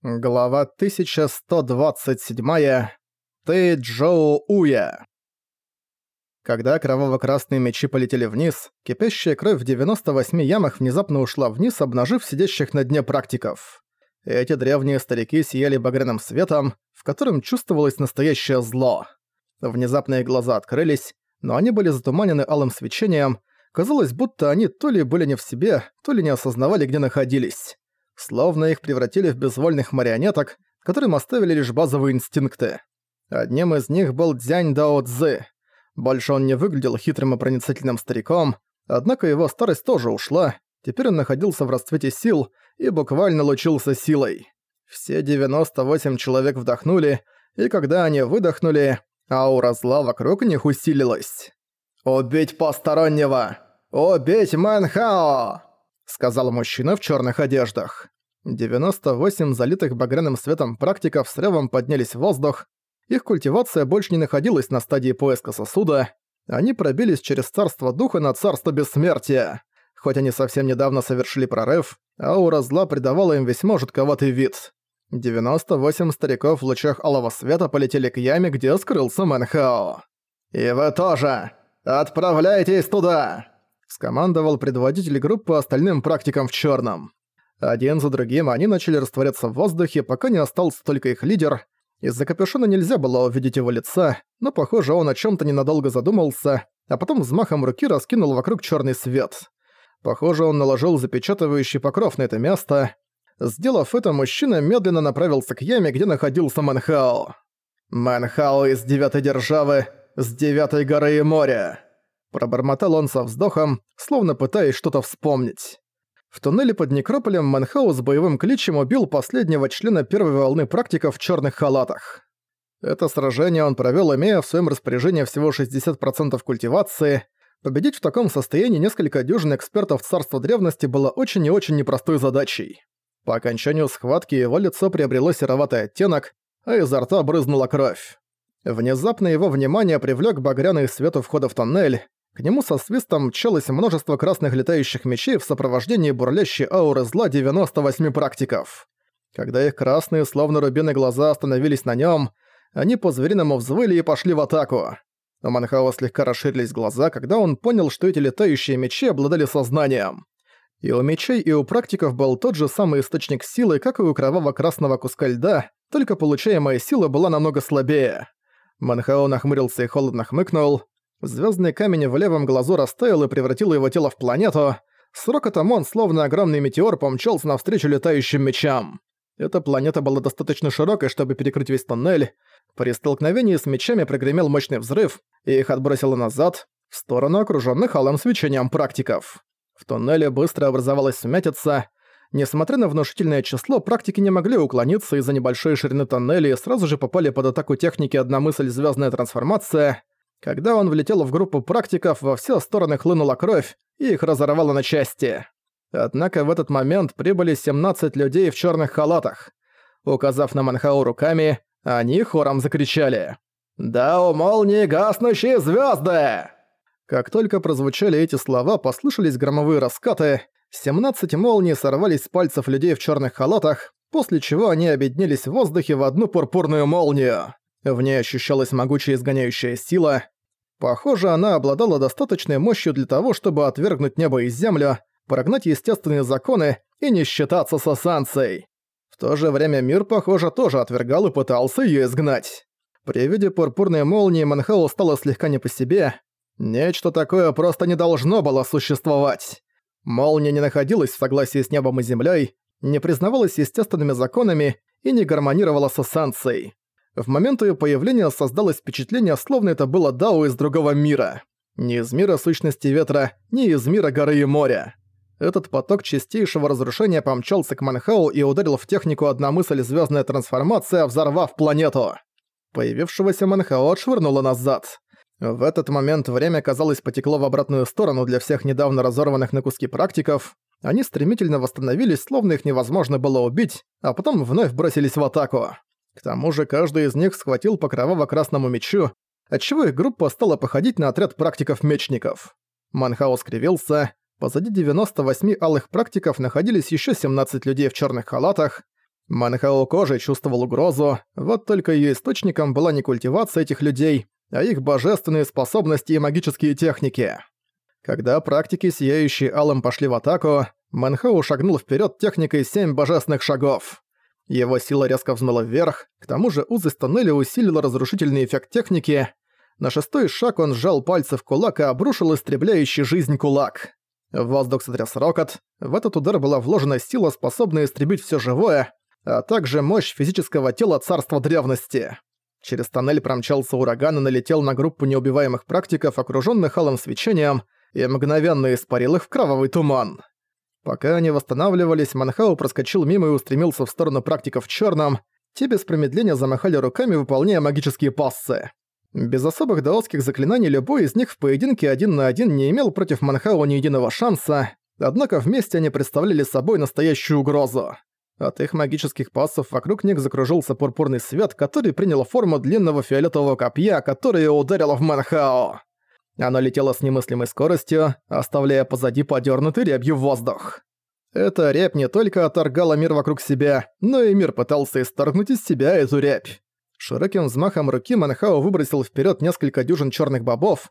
Глава 1127. Ты Джоу Уя. Когда кроваво-красные мечи полетели вниз, кипящая кровь в 98 ямах внезапно ушла вниз, обнажив сидящих на дне практиков. Эти древние старики сияли багряным светом, в котором чувствовалось настоящее зло. Внезапные глаза открылись, но они были затуманены алым свечением, казалось, будто они то ли были не в себе, то ли не осознавали, где находились словно их превратили в безвольных марионеток, которым оставили лишь базовые инстинкты. Одним из них был Дзянь Дао Цзы. Больше он не выглядел хитрым и проницательным стариком, однако его старость тоже ушла, теперь он находился в расцвете сил и буквально лучился силой. Все 98 человек вдохнули, и когда они выдохнули, аура зла вокруг них усилилась. «Убить постороннего! Убить Мэнхао!» Сказал мужчина в черных одеждах. 98 залитых багряным светом практиков с ревом поднялись в воздух. Их культивация больше не находилась на стадии поиска сосуда. Они пробились через царство духа на царство бессмертия. Хоть они совсем недавно совершили прорыв, аура зла придавала им весьма жутковатый вид. 98 стариков в лучах алого света полетели к яме, где скрылся Мэнхао. «И вы тоже! Отправляйтесь туда!» Скомандовал предводитель группы остальным практикам в черном. Один за другим они начали растворяться в воздухе, пока не остался только их лидер. Из-за капюшона нельзя было увидеть его лица, но, похоже, он о чем то ненадолго задумался, а потом взмахом руки раскинул вокруг черный свет. Похоже, он наложил запечатывающий покров на это место. Сделав это, мужчина медленно направился к яме, где находился Манхао. «Манхао из Девятой Державы, с Девятой горы и моря!» Пробормотал он со вздохом, словно пытаясь что-то вспомнить. В туннеле под Некрополем Манхау с боевым кличем убил последнего члена первой волны практиков в черных халатах. Это сражение он провел, имея в своем распоряжении всего 60% культивации. Победить в таком состоянии несколько дюжин экспертов царства древности было очень и очень непростой задачей. По окончанию схватки его лицо приобрело сероватый оттенок, а изо рта брызнула кровь. Внезапно его внимание привлек багряный свет у входа в тоннель. К нему со свистом мчалось множество красных летающих мечей в сопровождении бурлящей ауры зла 98 практиков. Когда их красные, словно рубины глаза остановились на нем, они по-звериному взвыли и пошли в атаку. У Манхао слегка расширились глаза, когда он понял, что эти летающие мечи обладали сознанием. И у мечей, и у практиков был тот же самый источник силы, как и у кроваво-красного куска льда, только получаемая сила была намного слабее. Манхао нахмурился и холодно хмыкнул. Звездный камень в левом глазу растаял и превратил его тело в планету. С рокотом он, словно огромный метеор, помчался навстречу летающим мечам. Эта планета была достаточно широкой, чтобы перекрыть весь тоннель. При столкновении с мечами прогремел мощный взрыв, и их отбросило назад, в сторону окружённых алым свечением практиков. В тоннеле быстро образовалась сумятица. Несмотря на внушительное число, практики не могли уклониться из-за небольшой ширины тоннеля и сразу же попали под атаку техники «Одна мысль звездная трансформация», когда он влетел в группу практиков, во все стороны хлынула кровь, и их разорвало на части. Однако в этот момент прибыли 17 людей в черных халатах. Указав на Манхау руками, они хором закричали «Да у молнии гаснущие звезды! Как только прозвучали эти слова, послышались громовые раскаты, 17 молний сорвались с пальцев людей в черных халатах, после чего они объединились в воздухе в одну пурпурную молнию. В ней ощущалась могучая изгоняющая сила. Похоже, она обладала достаточной мощью для того, чтобы отвергнуть небо и землю, прогнать естественные законы и не считаться с осанцией. В то же время мир, похоже, тоже отвергал и пытался ее изгнать. При виде пурпурной молнии Манхау стало слегка не по себе. Нечто такое просто не должно было существовать. Молния не находилась в согласии с небом и землей, не признавалась естественными законами и не гармонировала с эссенцией. В момент ее появления создалось впечатление, словно это было Дао из другого мира. Не из мира сущности ветра, не из мира горы и моря. Этот поток чистейшего разрушения помчался к Манхау и ударил в технику одна мысль звездная трансформация, взорвав планету. Появившегося Манхао отшвырнуло назад. В этот момент время, казалось, потекло в обратную сторону для всех недавно разорванных на куски практиков. Они стремительно восстановились, словно их невозможно было убить, а потом вновь бросились в атаку. К тому же каждый из них схватил по кроваво-красному мечу, отчего их группа стала походить на отряд практиков-мечников. Манхао скривился. Позади 98 алых практиков находились еще 17 людей в черных халатах. Манхао кожей чувствовал угрозу, вот только ее источником была не культивация этих людей, а их божественные способности и магические техники. Когда практики, сияющие алым, пошли в атаку, Манхау шагнул вперед техникой семь божественных шагов. Его сила резко взмыла вверх, к тому же узость тоннеля усилила разрушительный эффект техники. На шестой шаг он сжал пальцы в кулак и обрушил истребляющий жизнь кулак. В воздух сотряс рокот, в этот удар была вложена сила, способная истребить все живое, а также мощь физического тела царства древности. Через тоннель промчался ураган и налетел на группу неубиваемых практиков, окружённых алым свечением, и мгновенно испарил их в кровавый туман. Пока они восстанавливались, Манхау проскочил мимо и устремился в сторону практиков в чёрном. Те без промедления замахали руками, выполняя магические пассы. Без особых даосских заклинаний любой из них в поединке один на один не имел против Манхау ни единого шанса, однако вместе они представляли собой настоящую угрозу. От их магических пассов вокруг них закружился пурпурный свет, который принял форму длинного фиолетового копья, которое ударило в Манхао. Оно летело с немыслимой скоростью, оставляя позади подернутый рябью воздух. Эта рябь не только отторгала мир вокруг себя, но и мир пытался исторгнуть из себя эту рябь. Широким взмахом руки Манхао выбросил вперед несколько дюжин черных бобов.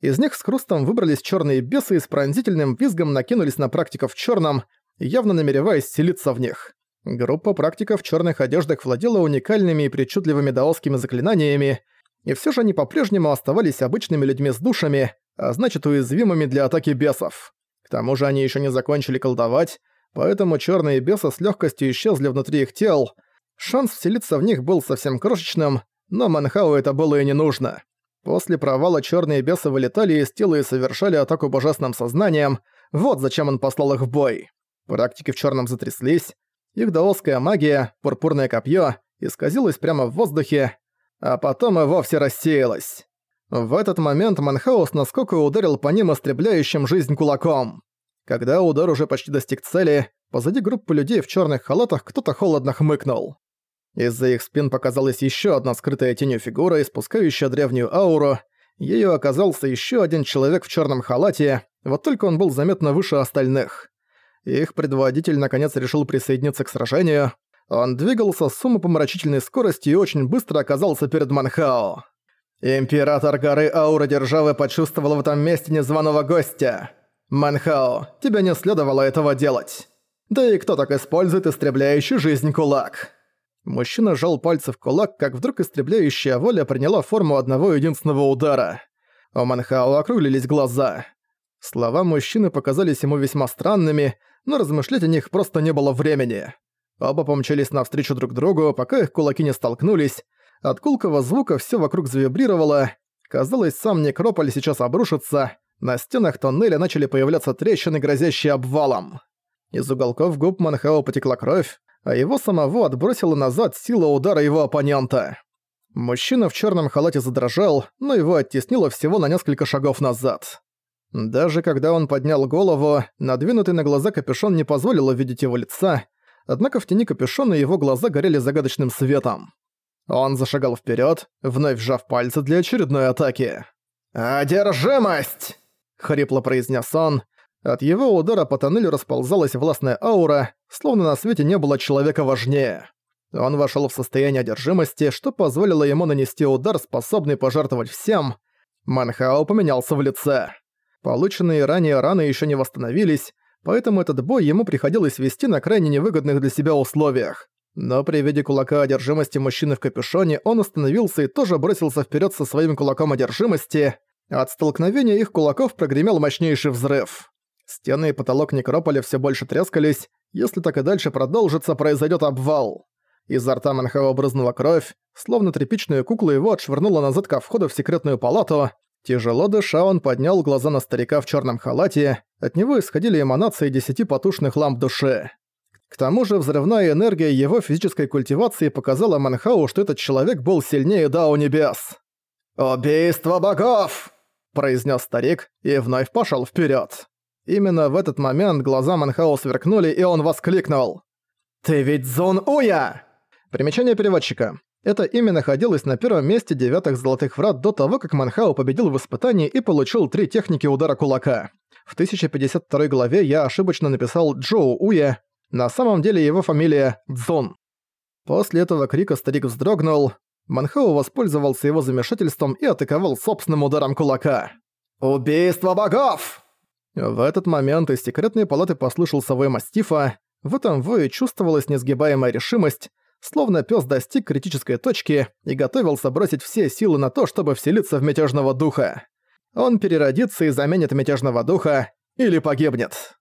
Из них с хрустом выбрались черные бесы и с пронзительным визгом накинулись на практиков в черном, явно намереваясь селиться в них. Группа практиков в черных одеждах владела уникальными и причудливыми даосскими заклинаниями, и все же они по-прежнему оставались обычными людьми с душами, а значит уязвимыми для атаки бесов. К тому же они еще не закончили колдовать, поэтому черные бесы с легкостью исчезли внутри их тел. Шанс вселиться в них был совсем крошечным, но Манхау это было и не нужно. После провала черные бесы вылетали из тела и совершали атаку божественным сознанием, вот зачем он послал их в бой. Практики в черном затряслись, их даосская магия, пурпурное копье, исказилась прямо в воздухе, а потом и вовсе рассеялась. В этот момент Манхаус насколько ударил по ним истребляющим жизнь кулаком. Когда удар уже почти достиг цели, позади группы людей в черных халатах кто-то холодно хмыкнул. Из-за их спин показалась еще одна скрытая тенью фигура, испускающая древнюю ауру. Ею оказался еще один человек в черном халате, вот только он был заметно выше остальных. Их предводитель наконец решил присоединиться к сражению. Он двигался с умопомрачительной скоростью и очень быстро оказался перед Манхао. «Император горы Аура Державы почувствовал в этом месте незваного гостя. Манхао, тебе не следовало этого делать. Да и кто так использует истребляющий жизнь кулак?» Мужчина сжал пальцы в кулак, как вдруг истребляющая воля приняла форму одного единственного удара. У Манхао округлились глаза. Слова мужчины показались ему весьма странными, но размышлять о них просто не было времени. Оба помчались навстречу друг другу, пока их кулаки не столкнулись. От кулкого звука все вокруг завибрировало. Казалось, сам некрополь сейчас обрушится. На стенах тоннеля начали появляться трещины, грозящие обвалом. Из уголков губ Манхао потекла кровь, а его самого отбросила назад сила удара его оппонента. Мужчина в черном халате задрожал, но его оттеснило всего на несколько шагов назад. Даже когда он поднял голову, надвинутый на глаза капюшон не позволил увидеть его лица, однако в тени капюшона его глаза горели загадочным светом. Он зашагал вперед, вновь сжав пальцы для очередной атаки. «Одержимость!» — хрипло произнес он. От его удара по тоннелю расползалась властная аура, словно на свете не было человека важнее. Он вошел в состояние одержимости, что позволило ему нанести удар, способный пожертвовать всем. Манхао поменялся в лице. Полученные ранее раны еще не восстановились, поэтому этот бой ему приходилось вести на крайне невыгодных для себя условиях. Но при виде кулака одержимости мужчины в капюшоне он остановился и тоже бросился вперед со своим кулаком одержимости. От столкновения их кулаков прогремел мощнейший взрыв. Стены и потолок некрополя все больше трескались. Если так и дальше продолжится, произойдет обвал. Изо рта Манхао брызнула кровь, словно тряпичную куклу его отшвырнула назад ко входу в секретную палату, Тяжело дыша, он поднял глаза на старика в черном халате, от него исходили эманации десяти потушных ламп души. К тому же взрывная энергия его физической культивации показала Манхау, что этот человек был сильнее Дао Небес. «Убийство богов!» – произнес старик и вновь пошел вперед. Именно в этот момент глаза Манхау сверкнули, и он воскликнул. «Ты ведь Зон Уя!» Примечание переводчика. Это имя находилось на первом месте девятых Золотых Врат до того, как Манхао победил в испытании и получил три техники удара кулака. В 1052 главе я ошибочно написал Джоу Уя, на самом деле его фамилия Цзон. После этого крика старик вздрогнул. Манхау воспользовался его замешательством и атаковал собственным ударом кулака. «Убийство богов!» В этот момент из секретной палаты послышался вой мастифа. В этом вое чувствовалась несгибаемая решимость, словно пес достиг критической точки и готовился бросить все силы на то, чтобы вселиться в мятежного духа. Он переродится и заменит мятежного духа или погибнет.